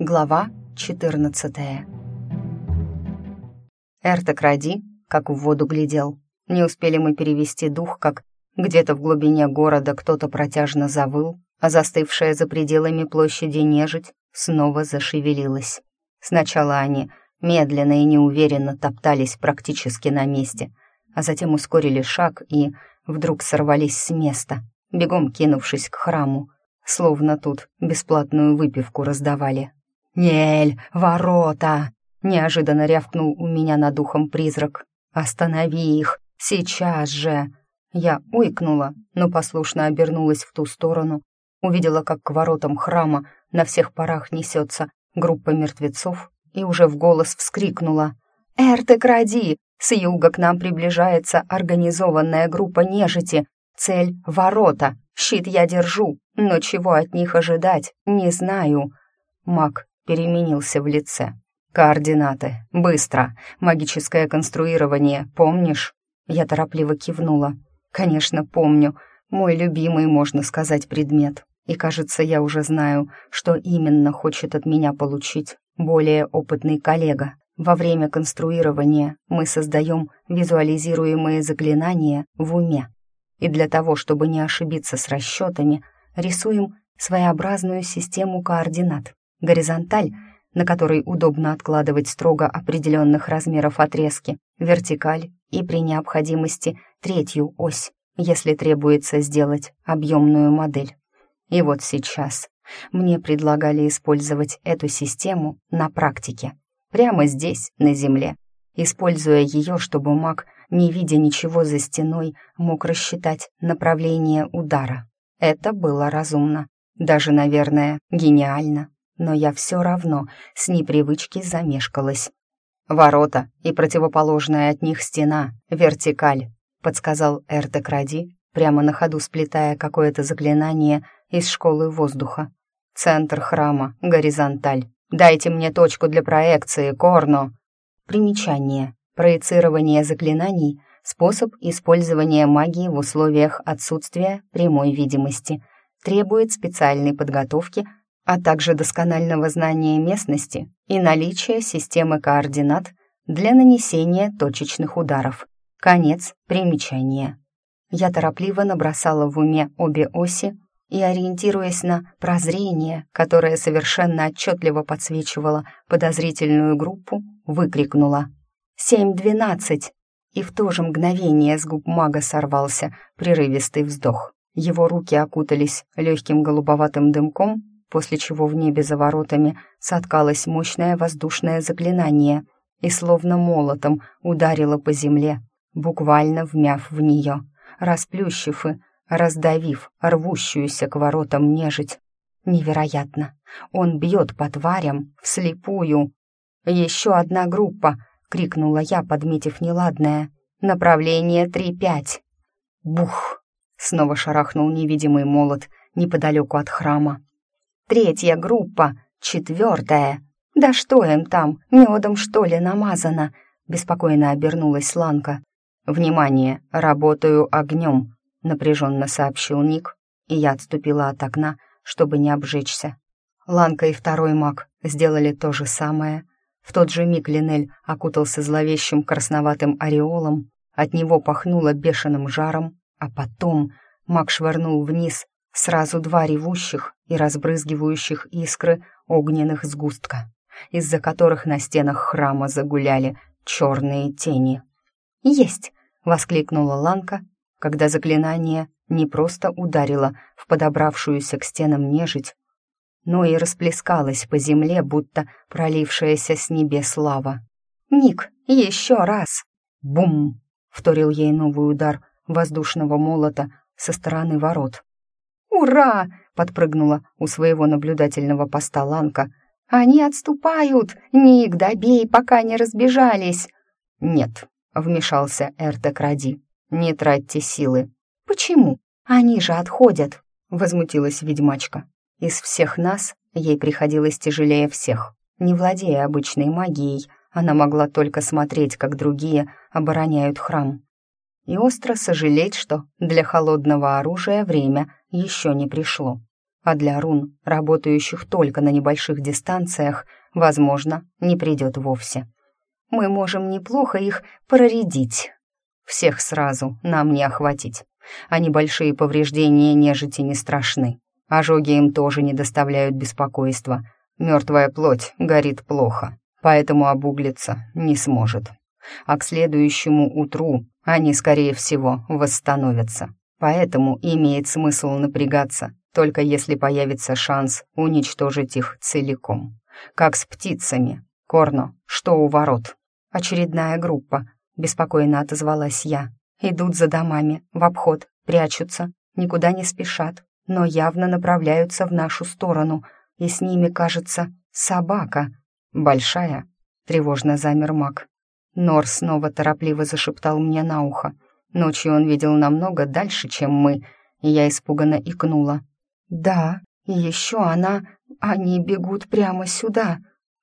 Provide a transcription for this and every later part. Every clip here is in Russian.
Глава 14 Эртек Ради, как в воду глядел. Не успели мы перевести дух, как где-то в глубине города кто-то протяжно завыл, а застывшая за пределами площади нежить снова зашевелилась. Сначала они медленно и неуверенно топтались практически на месте, а затем ускорили шаг и вдруг сорвались с места, бегом кинувшись к храму, словно тут бесплатную выпивку раздавали. «Нель, ворота!» — неожиданно рявкнул у меня над духом призрак. «Останови их! Сейчас же!» Я уикнула, но послушно обернулась в ту сторону, увидела, как к воротам храма на всех парах несется группа мертвецов и уже в голос вскрикнула. «Эртек, ради! С юга к нам приближается организованная группа нежити. Цель — ворота. Щит я держу, но чего от них ожидать, не знаю». Маг переменился в лице. «Координаты. Быстро. Магическое конструирование. Помнишь?» Я торопливо кивнула. «Конечно, помню. Мой любимый, можно сказать, предмет. И, кажется, я уже знаю, что именно хочет от меня получить более опытный коллега. Во время конструирования мы создаем визуализируемые заклинания в уме. И для того, чтобы не ошибиться с расчетами, рисуем своеобразную систему координат горизонталь, на которой удобно откладывать строго определенных размеров отрезки, вертикаль и при необходимости третью ось, если требуется сделать объемную модель. И вот сейчас мне предлагали использовать эту систему на практике, прямо здесь, на Земле, используя ее, чтобы маг, не видя ничего за стеной, мог рассчитать направление удара. Это было разумно, даже, наверное, гениально но я все равно с непривычки замешкалась. «Ворота и противоположная от них стена, вертикаль», — подсказал Эртек Ради, прямо на ходу сплетая какое-то заклинание из школы воздуха. «Центр храма, горизонталь. Дайте мне точку для проекции, Корно!» Примечание. Проецирование заклинаний — способ использования магии в условиях отсутствия прямой видимости. Требует специальной подготовки — а также досконального знания местности и наличия системы координат для нанесения точечных ударов. Конец примечания. Я торопливо набросала в уме обе оси и, ориентируясь на прозрение, которое совершенно отчетливо подсвечивало подозрительную группу, выкрикнула «Семь-двенадцать!» И в то же мгновение с губ мага сорвался прерывистый вздох. Его руки окутались легким голубоватым дымком, после чего в небе за воротами соткалось мощное воздушное заклинание и словно молотом ударило по земле, буквально вмяв в нее, расплющив и раздавив рвущуюся к воротам нежить. Невероятно! Он бьет по тварям вслепую. «Еще одна группа!» — крикнула я, подметив неладное. «Направление три-пять!» Бух! Снова шарахнул невидимый молот неподалеку от храма. Третья группа, четвертая. Да что им там, медом что ли намазано? Беспокойно обернулась Ланка. «Внимание, работаю огнем», — напряженно сообщил Ник, и я отступила от окна, чтобы не обжечься. Ланка и второй маг сделали то же самое. В тот же миг Линель окутался зловещим красноватым ореолом, от него пахнуло бешеным жаром, а потом маг швырнул вниз сразу два ревущих и разбрызгивающих искры огненных сгустка, из-за которых на стенах храма загуляли черные тени. «Есть!» — воскликнула Ланка, когда заклинание не просто ударило в подобравшуюся к стенам нежить, но и расплескалось по земле, будто пролившаяся с небес лава. «Ник, еще раз!» «Бум!» — вторил ей новый удар воздушного молота со стороны ворот. «Ура!» — подпрыгнула у своего наблюдательного поста Ланка. «Они отступают! Ник, добей, пока не разбежались!» «Нет», — вмешался Эртек Ради. «Не тратьте силы». «Почему? Они же отходят!» — возмутилась ведьмачка. «Из всех нас ей приходилось тяжелее всех. Не владея обычной магией, она могла только смотреть, как другие обороняют храм. И остро сожалеть, что для холодного оружия время еще не пришло. а для рун, работающих только на небольших дистанциях, возможно, не придет вовсе. Мы можем неплохо их проредить. Всех сразу нам не охватить, а небольшие повреждения нежити не страшны. Ожоги им тоже не доставляют беспокойства. Мертвая плоть горит плохо, поэтому обуглиться не сможет. А к следующему утру они, скорее всего, восстановятся. Поэтому имеет смысл напрягаться, только если появится шанс уничтожить их целиком. Как с птицами. Корно, что у ворот? Очередная группа, беспокойно отозвалась я. Идут за домами, в обход, прячутся, никуда не спешат, но явно направляются в нашу сторону, и с ними, кажется, собака. Большая, тревожно замер маг. Нор снова торопливо зашептал мне на ухо. Ночью он видел намного дальше, чем мы, и я испуганно икнула. «Да, и еще она... Они бегут прямо сюда.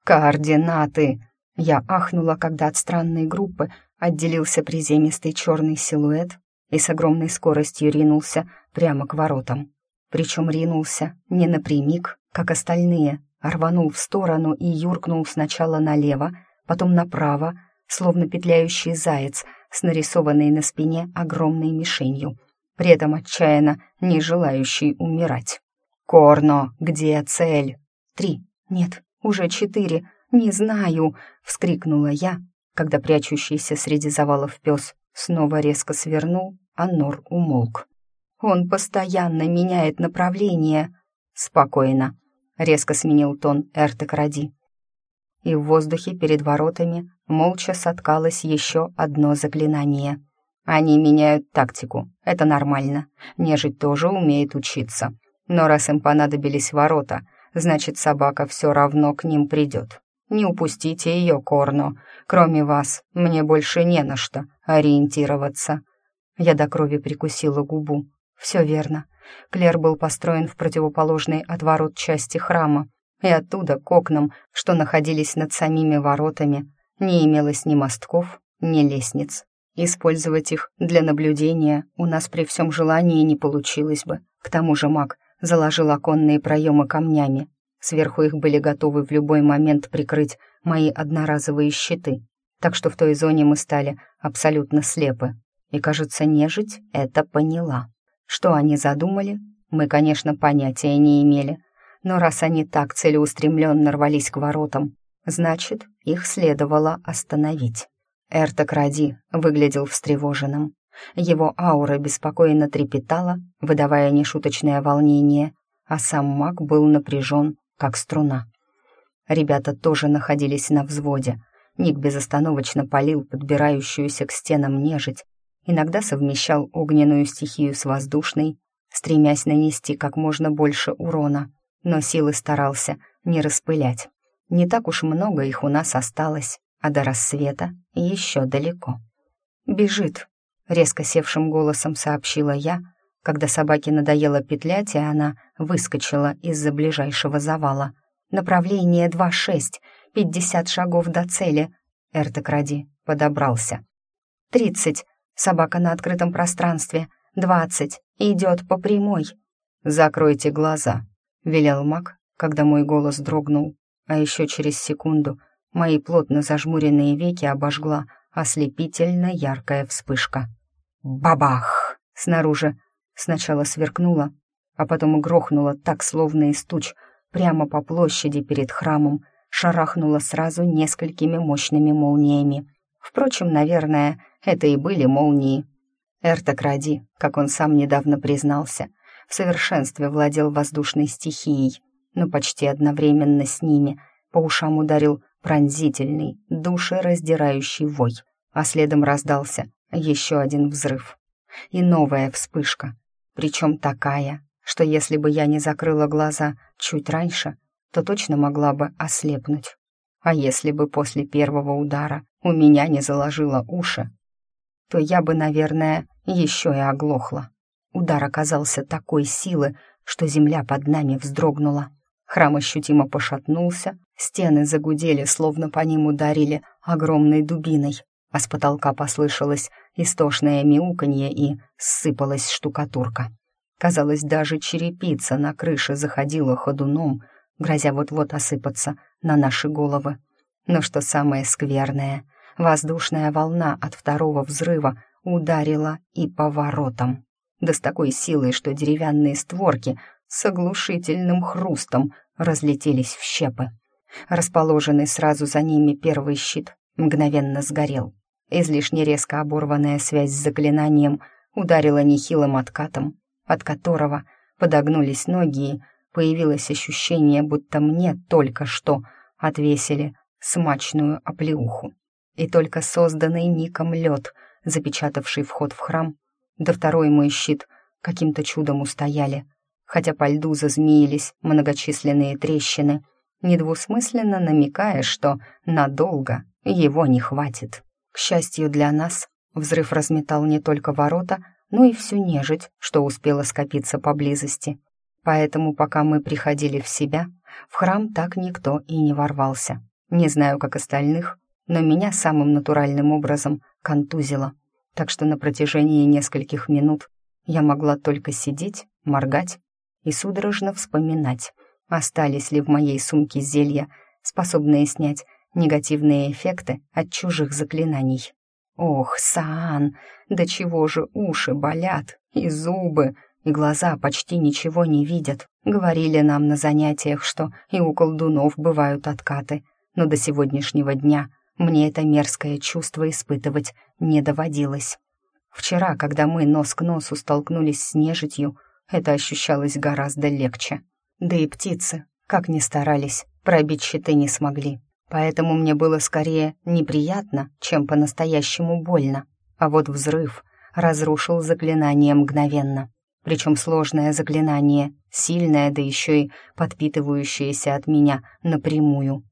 Координаты!» Я ахнула, когда от странной группы отделился приземистый черный силуэт и с огромной скоростью ринулся прямо к воротам. Причем ринулся не напрямик, как остальные, а рванул в сторону и юркнул сначала налево, потом направо, словно петляющий заяц с нарисованной на спине огромной мишенью, при этом отчаянно не желающий умирать. «Корно, где цель?» «Три. Нет, уже четыре. Не знаю!» — вскрикнула я, когда прячущийся среди завалов пес снова резко свернул, а Нор умолк. «Он постоянно меняет направление!» «Спокойно!» — резко сменил тон Эртек Ради и в воздухе перед воротами молча соткалось еще одно заклинание. Они меняют тактику, это нормально. Нежить тоже умеет учиться. Но раз им понадобились ворота, значит, собака все равно к ним придет. Не упустите ее, Корно. Кроме вас, мне больше не на что ориентироваться. Я до крови прикусила губу. Все верно. Клер был построен в противоположной от ворот части храма, и оттуда к окнам, что находились над самими воротами, не имелось ни мостков, ни лестниц. Использовать их для наблюдения у нас при всем желании не получилось бы. К тому же маг заложил оконные проемы камнями. Сверху их были готовы в любой момент прикрыть мои одноразовые щиты. Так что в той зоне мы стали абсолютно слепы. И, кажется, нежить это поняла. Что они задумали, мы, конечно, понятия не имели, но раз они так целеустремленно рвались к воротам, значит, их следовало остановить. Эрток Ради выглядел встревоженным. Его аура беспокойно трепетала, выдавая нешуточное волнение, а сам маг был напряжен, как струна. Ребята тоже находились на взводе. Ник безостановочно палил подбирающуюся к стенам нежить, иногда совмещал огненную стихию с воздушной, стремясь нанести как можно больше урона но силы старался не распылять. Не так уж много их у нас осталось, а до рассвета еще далеко. «Бежит», — резко севшим голосом сообщила я, когда собаке надоело петлять, и она выскочила из-за ближайшего завала. «Направление 2-6, 50 шагов до цели», — Эртекради подобрался. «Тридцать, собака на открытом пространстве, двадцать, идет по прямой». «Закройте глаза», велел маг, когда мой голос дрогнул, а еще через секунду мои плотно зажмуренные веки обожгла ослепительно яркая вспышка. Бабах! Снаружи сначала сверкнуло, а потом грохнуло так, словно из туч, прямо по площади перед храмом, шарахнуло сразу несколькими мощными молниями. Впрочем, наверное, это и были молнии. Эрток Ради, как он сам недавно признался, в совершенстве владел воздушной стихией, но почти одновременно с ними по ушам ударил пронзительный, душераздирающий вой, а следом раздался еще один взрыв. И новая вспышка, причем такая, что если бы я не закрыла глаза чуть раньше, то точно могла бы ослепнуть. А если бы после первого удара у меня не заложило уши, то я бы, наверное, еще и оглохла. Удар оказался такой силы, что земля под нами вздрогнула. Храм ощутимо пошатнулся, стены загудели, словно по ним ударили огромной дубиной, а с потолка послышалось истошное мяуканье и сыпалась штукатурка. Казалось, даже черепица на крыше заходила ходуном, грозя вот-вот осыпаться на наши головы. Но что самое скверное, воздушная волна от второго взрыва ударила и по воротам. Да с такой силой, что деревянные створки с оглушительным хрустом разлетелись в щепы. Расположенный сразу за ними первый щит мгновенно сгорел. Излишне резко оборванная связь с заклинанием ударила нехилым откатом, от которого подогнулись ноги и появилось ощущение, будто мне только что отвесили смачную оплеуху. И только созданный Ником лед, запечатавший вход в храм, да второй мой щит каким-то чудом устояли, хотя по льду зазмеились многочисленные трещины, недвусмысленно намекая, что надолго его не хватит. К счастью для нас, взрыв разметал не только ворота, но и всю нежить, что успела скопиться поблизости. Поэтому, пока мы приходили в себя, в храм так никто и не ворвался. Не знаю, как остальных, но меня самым натуральным образом контузило, так что на протяжении нескольких минут я могла только сидеть, моргать и судорожно вспоминать, остались ли в моей сумке зелья, способные снять негативные эффекты от чужих заклинаний. Ох, Саан, до чего же уши болят, и зубы, и глаза почти ничего не видят. Говорили нам на занятиях, что и у колдунов бывают откаты, но до сегодняшнего дня мне это мерзкое чувство испытывать не доводилось. Вчера, когда мы нос к носу столкнулись с нежитью, это ощущалось гораздо легче. Да и птицы, как ни старались, пробить щиты не смогли. Поэтому мне было скорее неприятно, чем по-настоящему больно. А вот взрыв разрушил заклинание мгновенно. Причем сложное заклинание, сильное, да еще и подпитывающееся от меня напрямую.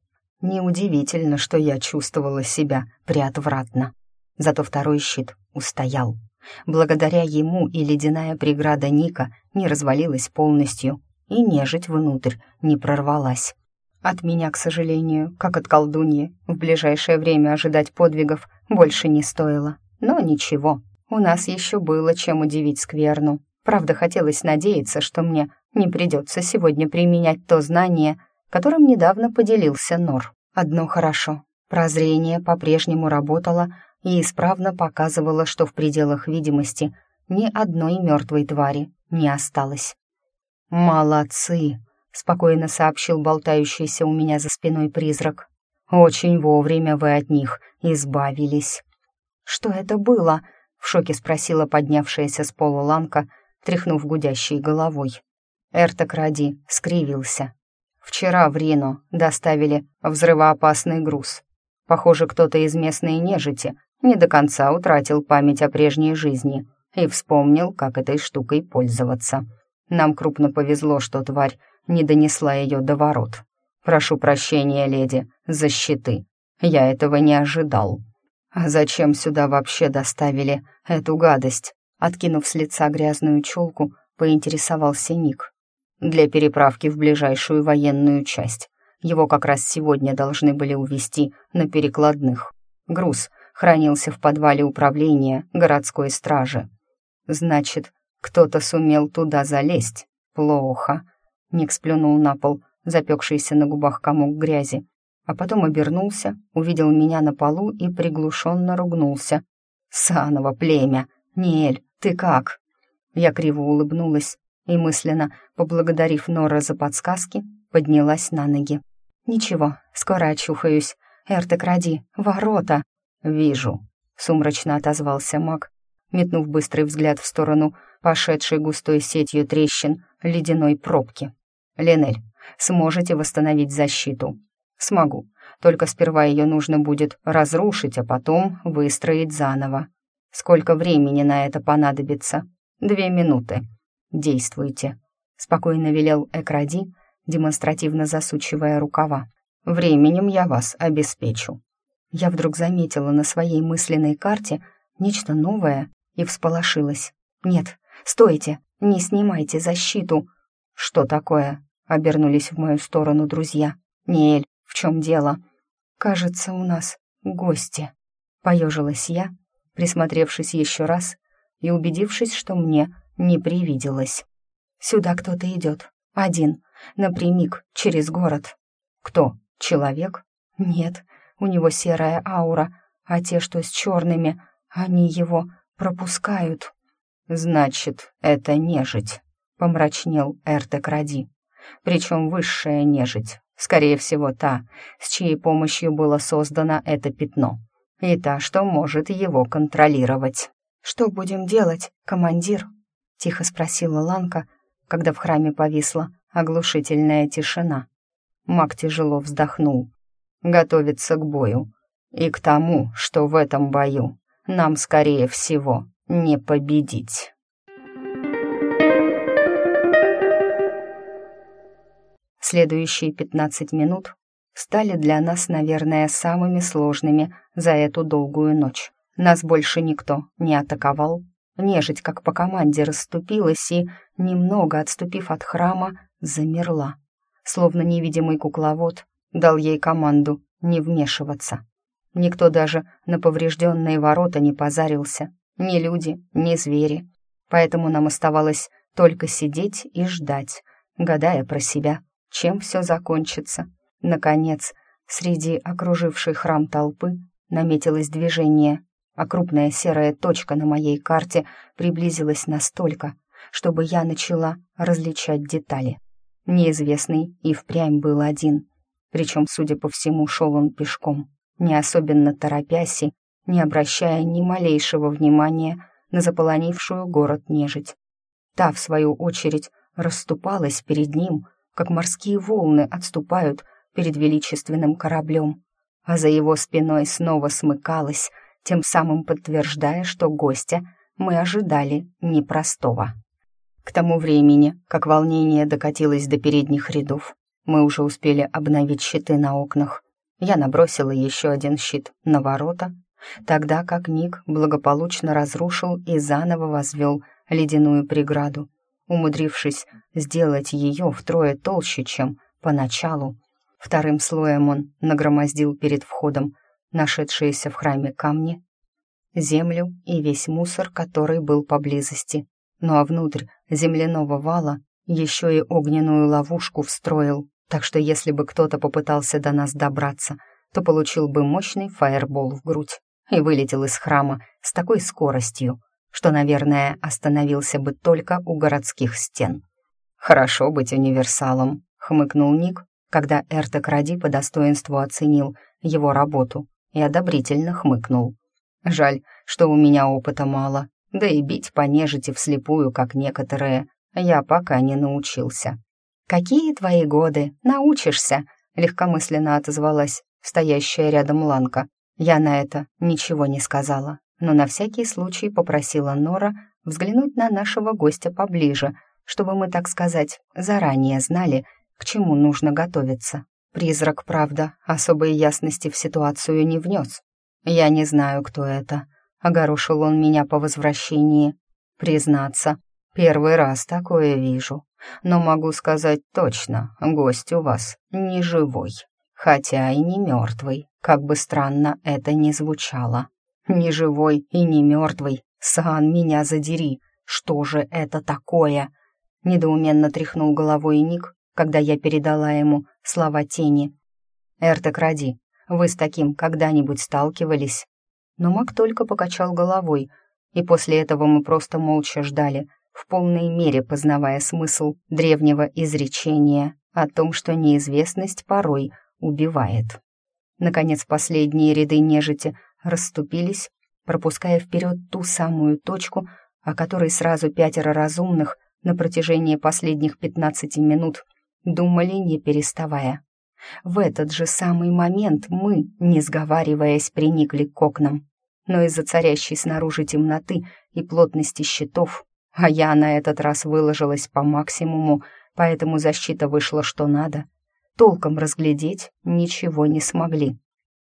Неудивительно, что я чувствовала себя приотвратно. Зато второй щит устоял. Благодаря ему и ледяная преграда Ника не развалилась полностью, и нежить внутрь не прорвалась. От меня, к сожалению, как от колдуньи, в ближайшее время ожидать подвигов больше не стоило. Но ничего, у нас еще было чем удивить скверну. Правда, хотелось надеяться, что мне не придется сегодня применять то знание, которым недавно поделился Нор. Одно хорошо. Прозрение по-прежнему работало и исправно показывала, что в пределах видимости ни одной мертвой твари не осталось. «Молодцы!» — спокойно сообщил болтающийся у меня за спиной призрак. «Очень вовремя вы от них избавились». «Что это было?» — в шоке спросила поднявшаяся с пола Ланка, тряхнув гудящей головой. Эрток Ради скривился. «Вчера в Рино доставили взрывоопасный груз. Похоже, кто-то из местной нежити не до конца утратил память о прежней жизни и вспомнил, как этой штукой пользоваться. Нам крупно повезло, что тварь не донесла ее до ворот. Прошу прощения, леди, за щиты. Я этого не ожидал. А зачем сюда вообще доставили эту гадость? Откинув с лица грязную челку, поинтересовался Ник. Для переправки в ближайшую военную часть. Его как раз сегодня должны были увезти на перекладных. Груз хранился в подвале управления городской стражи. Значит, кто-то сумел туда залезть. Плохо. Ник сплюнул на пол, запекшийся на губах комок грязи, а потом обернулся, увидел меня на полу и приглушенно ругнулся. «Саново племя! Ниэль, ты как?» Я криво улыбнулась и, мысленно поблагодарив Нора за подсказки, поднялась на ноги. «Ничего, скоро очухаюсь. Эртек, ради, ворота!» «Вижу», — сумрачно отозвался маг, метнув быстрый взгляд в сторону пошедшей густой сетью трещин ледяной пробки. «Ленель, сможете восстановить защиту?» «Смогу, только сперва ее нужно будет разрушить, а потом выстроить заново. Сколько времени на это понадобится?» «Две минуты. Действуйте», — спокойно велел Экради, демонстративно засучивая рукава. «Временем я вас обеспечу» я вдруг заметила на своей мысленной карте нечто новое и всполошилась. «Нет, стойте, не снимайте защиту!» «Что такое?» — обернулись в мою сторону друзья. «Неэль, в чем дело?» «Кажется, у нас гости», — поежилась я, присмотревшись еще раз и убедившись, что мне не привиделось. Сюда кто-то идет. Один. Напрямик, через город. Кто? Человек? Нет, у него серая аура, а те, что с черными, они его пропускают. Значит, это нежить, помрачнел Эртек Ради. Причем высшая нежить, скорее всего та, с чьей помощью было создано это пятно, и та, что может его контролировать. «Что будем делать, командир?» — тихо спросила Ланка, когда в храме повисла оглушительная тишина. Маг тяжело вздохнул. «Готовиться к бою. И к тому, что в этом бою нам, скорее всего, не победить». Следующие пятнадцать минут стали для нас, наверное, самыми сложными за эту долгую ночь. Нас больше никто не атаковал. Нежить, как по команде, расступилась и, немного отступив от храма, замерла. Словно невидимый кукловод дал ей команду не вмешиваться. Никто даже на поврежденные ворота не позарился. Ни люди, ни звери. Поэтому нам оставалось только сидеть и ждать, гадая про себя, чем все закончится. Наконец, среди окружившей храм толпы наметилось движение, а крупная серая точка на моей карте приблизилась настолько, чтобы я начала различать детали. Неизвестный и впрямь был один, причем, судя по всему, шел он пешком, не особенно торопясь и не обращая ни малейшего внимания на заполонившую город нежить. Та, в свою очередь, расступалась перед ним, как морские волны отступают перед величественным кораблем, а за его спиной снова смыкалась, тем самым подтверждая, что гостя мы ожидали непростого. К тому времени, как волнение докатилось до передних рядов, мы уже успели обновить щиты на окнах. Я набросила еще один щит на ворота, тогда как Ник благополучно разрушил и заново возвел ледяную преграду, умудрившись сделать ее втрое толще, чем поначалу. Вторым слоем он нагромоздил перед входом нашедшиеся в храме камни, землю и весь мусор, который был поблизости. Ну а внутрь земляного вала еще и огненную ловушку встроил, так что если бы кто-то попытался до нас добраться, то получил бы мощный фаербол в грудь и вылетел из храма с такой скоростью, что, наверное, остановился бы только у городских стен. «Хорошо быть универсалом», — хмыкнул Ник, когда Эртек Ради по достоинству оценил его работу и одобрительно хмыкнул. «Жаль, что у меня опыта мало, да и бить по нежити вслепую, как некоторые, я пока не научился». «Какие твои годы? Научишься!» — легкомысленно отозвалась стоящая рядом Ланка. Я на это ничего не сказала но на всякий случай попросила Нора взглянуть на нашего гостя поближе, чтобы мы, так сказать, заранее знали, к чему нужно готовиться. Призрак, правда, особой ясности в ситуацию не внес. «Я не знаю, кто это», — огорошил он меня по возвращении. «Признаться, первый раз такое вижу, но могу сказать точно, гость у вас не живой, хотя и не мертвый, как бы странно это ни звучало». Ни живой и не мертвый. Сан, меня задери. Что же это такое? Недоуменно тряхнул головой Ник, когда я передала ему слова тени. «Эртек, ради, вы с таким когда-нибудь сталкивались?» Но маг только покачал головой, и после этого мы просто молча ждали, в полной мере познавая смысл древнего изречения о том, что неизвестность порой убивает. Наконец, последние ряды нежити расступились, пропуская вперед ту самую точку, о которой сразу пятеро разумных на протяжении последних пятнадцати минут думали, не переставая. В этот же самый момент мы, не сговариваясь, приникли к окнам. Но из-за царящей снаружи темноты и плотности щитов, а я на этот раз выложилась по максимуму, поэтому защита вышла что надо, толком разглядеть ничего не смогли.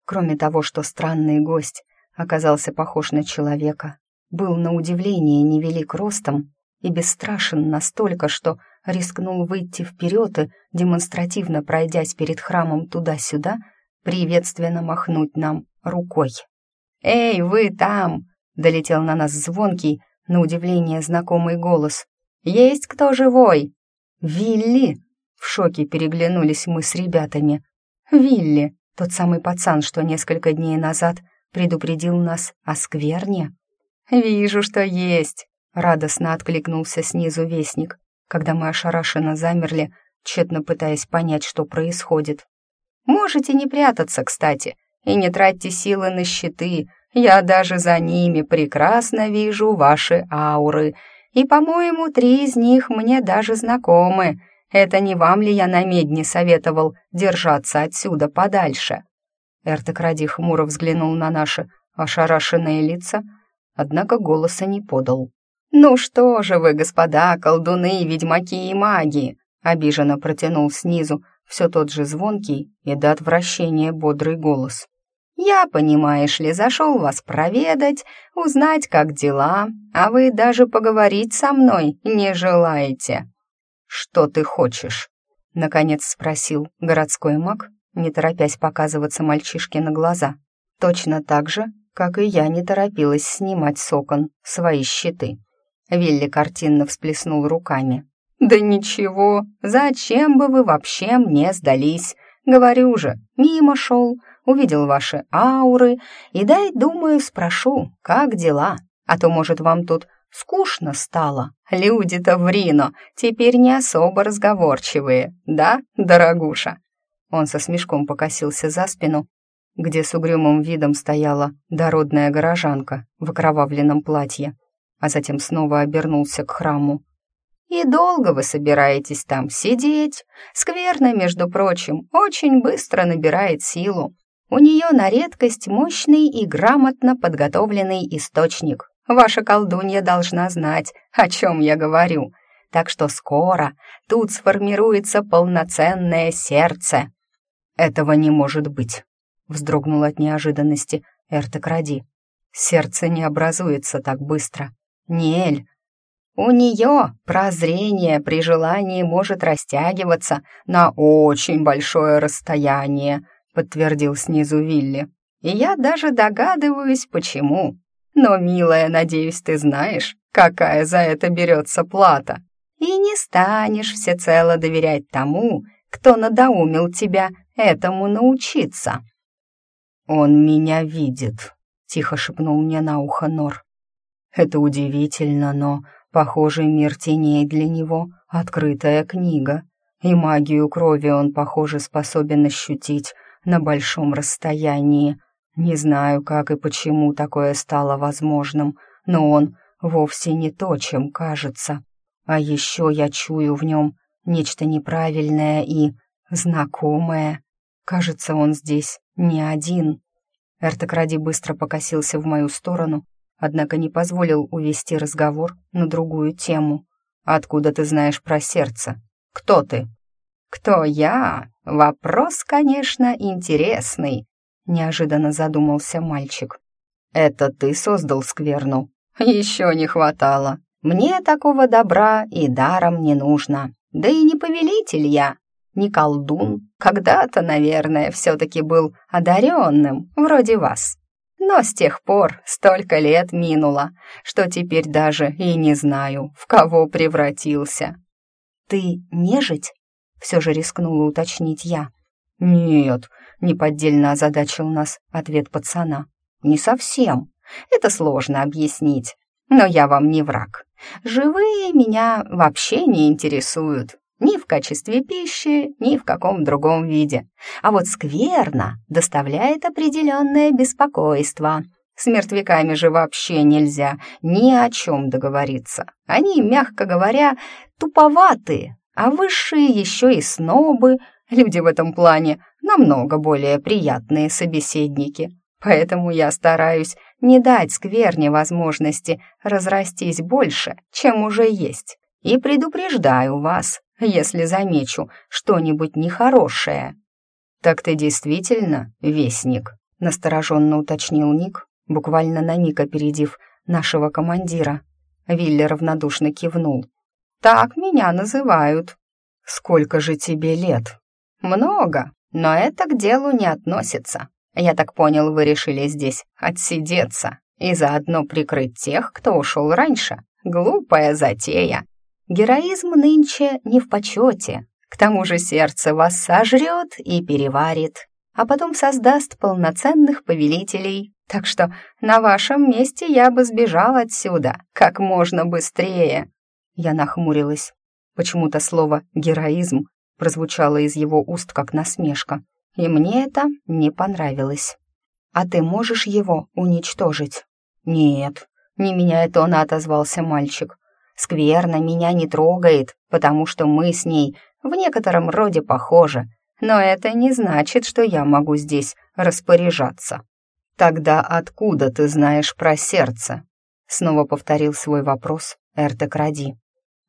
Кроме того, что странный гость оказался похож на человека, был на удивление невелик ростом и бесстрашен настолько, что рискнул выйти вперед и, демонстративно пройдясь перед храмом туда-сюда, приветственно махнуть нам рукой. «Эй, вы там!» — долетел на нас звонкий, на удивление знакомый голос, Есть кто живой?» «Вилли!» — в шоке переглянулись мы с ребятами. «Вилли, тот самый пацан, что несколько дней назад предупредил нас о скверне?» «Вижу, что есть!» — радостно откликнулся снизу вестник, когда мы ошарашенно замерли, тщетно пытаясь понять, что происходит. «Можете не прятаться, кстати, и не тратьте силы на щиты, я даже за ними прекрасно вижу ваши ауры, и, по-моему, три из них мне даже знакомы. Это не вам ли я на медне советовал держаться отсюда подальше?» Эртек ради хмуро взглянул на наши ошарашенные лица, однако голоса не подал. «Ну что же вы, господа, колдуны, ведьмаки и маги!» обиженно протянул снизу все тот же звонкий и до отвращения бодрый голос. «Я, понимаешь ли, зашел вас проведать, узнать, как дела, а вы даже поговорить со мной не желаете». «Что ты хочешь?» — наконец спросил городской маг, не торопясь показываться мальчишке на глаза. Точно так же, как и я не торопилась снимать с окон свои щиты. Вилли картинно всплеснул руками. «Да ничего, зачем бы вы вообще мне сдались? Говорю же, мимо шел, увидел ваши ауры, и дай, думаю, спрошу, как дела, а то, может, вам тут скучно стало. Люди-то в Рино теперь не особо разговорчивые, да, дорогуша?» Он со смешком покосился за спину, где с угрюмым видом стояла дородная горожанка в окровавленном платье, а затем снова обернулся к храму. «И долго вы собираетесь там сидеть? Скверно, между прочим, очень быстро набирает силу. У нее на редкость мощный и грамотно подготовленный источник. Ваша колдунья должна знать, о чем я говорю. Так что скоро тут сформируется полноценное сердце. Этого не может быть, вздрогнул от неожиданности Эртекради. Сердце не образуется так быстро. Ниэль, у нее прозрение при желании может растягиваться на очень большое расстояние, подтвердил снизу Вилли. «И я даже догадываюсь, почему. Но, милая, надеюсь, ты знаешь, какая за это берется плата. И не станешь всецело доверять тому, кто надоумил тебя этому научиться». «Он меня видит», — тихо шепнул мне на ухо Нор. «Это удивительно, но, похоже, мир теней для него — открытая книга, и магию крови он, похоже, способен ощутить на большом расстоянии. Не знаю, как и почему такое стало возможным, но он вовсе не то, чем кажется. А еще я чую в нем нечто неправильное и знакомое. Кажется, он здесь не один. Эртокради быстро покосился в мою сторону, однако не позволил увести разговор на другую тему. «Откуда ты знаешь про сердце? Кто ты?» «Кто я? Вопрос, конечно, интересный», — неожиданно задумался мальчик. «Это ты создал скверну?» «Еще не хватало. Мне такого добра и даром не нужно. Да и не повелитель я, не колдун. Когда-то, наверное, все-таки был одаренным, вроде вас. Но с тех пор столько лет минуло, что теперь даже и не знаю, в кого превратился». «Ты нежить?» все же рискнула уточнить я. «Нет», — неподдельно озадачил нас ответ пацана. «Не совсем. Это сложно объяснить. Но я вам не враг. Живые меня вообще не интересуют. Ни в качестве пищи, ни в каком другом виде. А вот скверно доставляет определенное беспокойство. С мертвяками же вообще нельзя ни о чем договориться. Они, мягко говоря, туповатые, а высшие еще и снобы, люди в этом плане намного более приятные собеседники. Поэтому я стараюсь не дать скверне возможности разрастись больше, чем уже есть. И предупреждаю вас, если замечу что-нибудь нехорошее. «Так ты действительно вестник?» — настороженно уточнил Ник, буквально на миг опередив нашего командира. Вилли равнодушно кивнул. Так меня называют. Сколько же тебе лет? Много, но это к делу не относится. Я так понял, вы решили здесь отсидеться и заодно прикрыть тех, кто ушел раньше. Глупая затея. Героизм нынче не в почете. К тому же сердце вас сожрет и переварит, а потом создаст полноценных повелителей. Так что на вашем месте я бы сбежал отсюда как можно быстрее. Я нахмурилась. Почему-то слово «героизм» прозвучало из его уст как насмешка, и мне это не понравилось. «А ты можешь его уничтожить?» «Нет», — не меняя тона отозвался мальчик. «Скверно меня не трогает, потому что мы с ней в некотором роде похожи, но это не значит, что я могу здесь распоряжаться». «Тогда откуда ты знаешь про сердце?» Снова повторил свой вопрос Эртек Ради.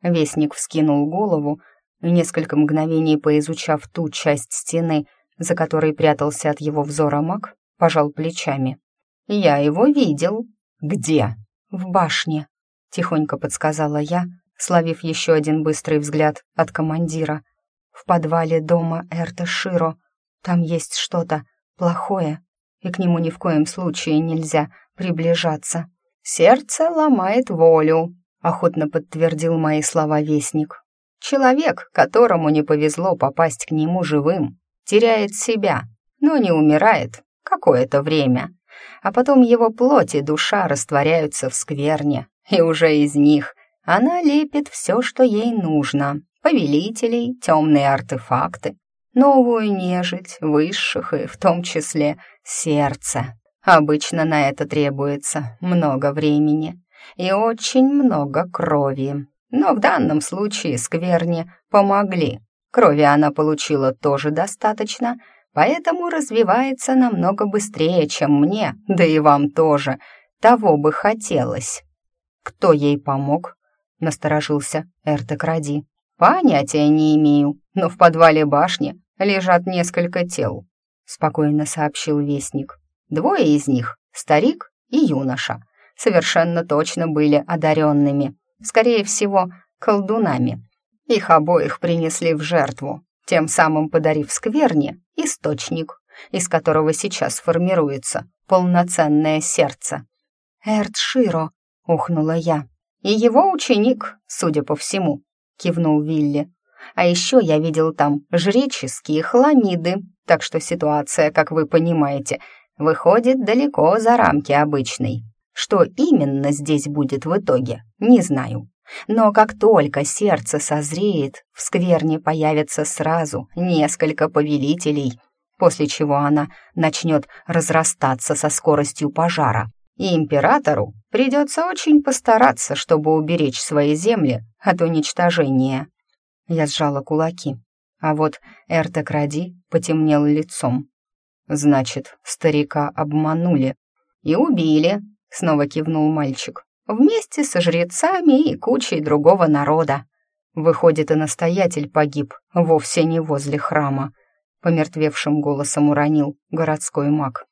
Вестник вскинул голову и, несколько мгновений поизучав ту часть стены, за которой прятался от его взора маг, пожал плечами. «Я его видел». «Где?» «В башне», — тихонько подсказала я, славив еще один быстрый взгляд от командира. «В подвале дома Эрта Широ. Там есть что-то плохое, и к нему ни в коем случае нельзя приближаться. Сердце ломает волю», — охотно подтвердил мои слова вестник. «Человек, которому не повезло попасть к нему живым, теряет себя, но не умирает какое-то время, а потом его плоть и душа растворяются в скверне, и уже из них она лепит все, что ей нужно, повелителей, темные артефакты, новую нежить, высших и в том числе сердце. Обычно на это требуется много времени и очень много крови. Но в данном случае скверне помогли. Крови она получила тоже достаточно, поэтому развивается намного быстрее, чем мне, да и вам тоже. Того бы хотелось. Кто ей помог? Насторожился Эртек Ради. Понятия не имею, но в подвале башни лежат несколько тел, спокойно сообщил вестник. Двое из них, старик и юноша, совершенно точно были одаренными, скорее всего, колдунами. Их обоих принесли в жертву, тем самым подарив скверне источник, из которого сейчас формируется полноценное сердце. «Эрт Широ», — ухнула я. «И его ученик, судя по всему», — кивнул Вилли. «А еще я видел там жреческие хламиды, так что ситуация, как вы понимаете, выходит далеко за рамки обычной. Что именно здесь будет в итоге, не знаю. Но как только сердце созреет, в скверне появится сразу несколько повелителей, после чего она начнет разрастаться со скоростью пожара. И императору придется очень постараться, чтобы уберечь свои земли от уничтожения. Я сжала кулаки, а вот Эртек Ради потемнел лицом. Значит, старика обманули и убили, снова кивнул мальчик. Вместе со жрецами и кучей другого народа. Выходит, и настоятель погиб вовсе не возле храма, помертвевшим голосом уронил городской маг.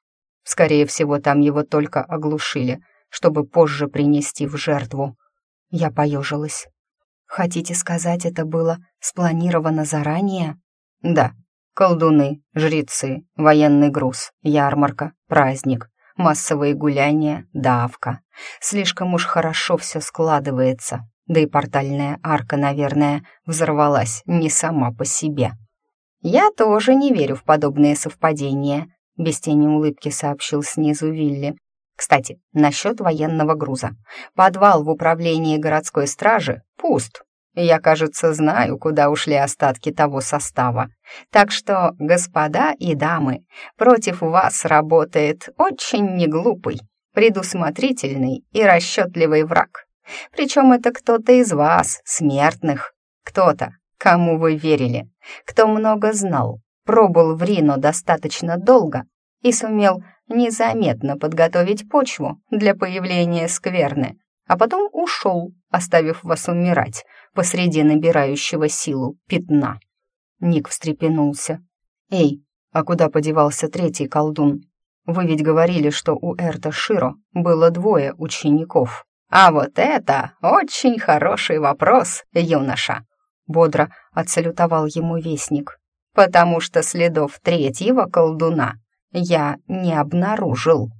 Скорее всего, там его только оглушили, чтобы позже принести в жертву. Я поежилась. Хотите сказать, это было спланировано заранее? Да. Колдуны, жрецы, военный груз, ярмарка, праздник массовые гуляния, давка. Слишком уж хорошо все складывается, да и портальная арка, наверное, взорвалась не сама по себе. «Я тоже не верю в подобные совпадения», — без тени улыбки сообщил снизу Вилли. «Кстати, насчет военного груза. Подвал в управлении городской стражи пуст, я, кажется, знаю, куда ушли остатки того состава. Так что, господа и дамы, против вас работает очень неглупый, предусмотрительный и расчетливый враг. Причем это кто-то из вас, смертных, кто-то, кому вы верили, кто много знал, пробыл в Рино достаточно долго и сумел незаметно подготовить почву для появления скверны, а потом ушел, оставив вас умирать посреди набирающего силу пятна. Ник встрепенулся. «Эй, а куда подевался третий колдун? Вы ведь говорили, что у Эрта Широ было двое учеников». «А вот это очень хороший вопрос, юноша!» Бодро отсалютовал ему вестник. «Потому что следов третьего колдуна я не обнаружил».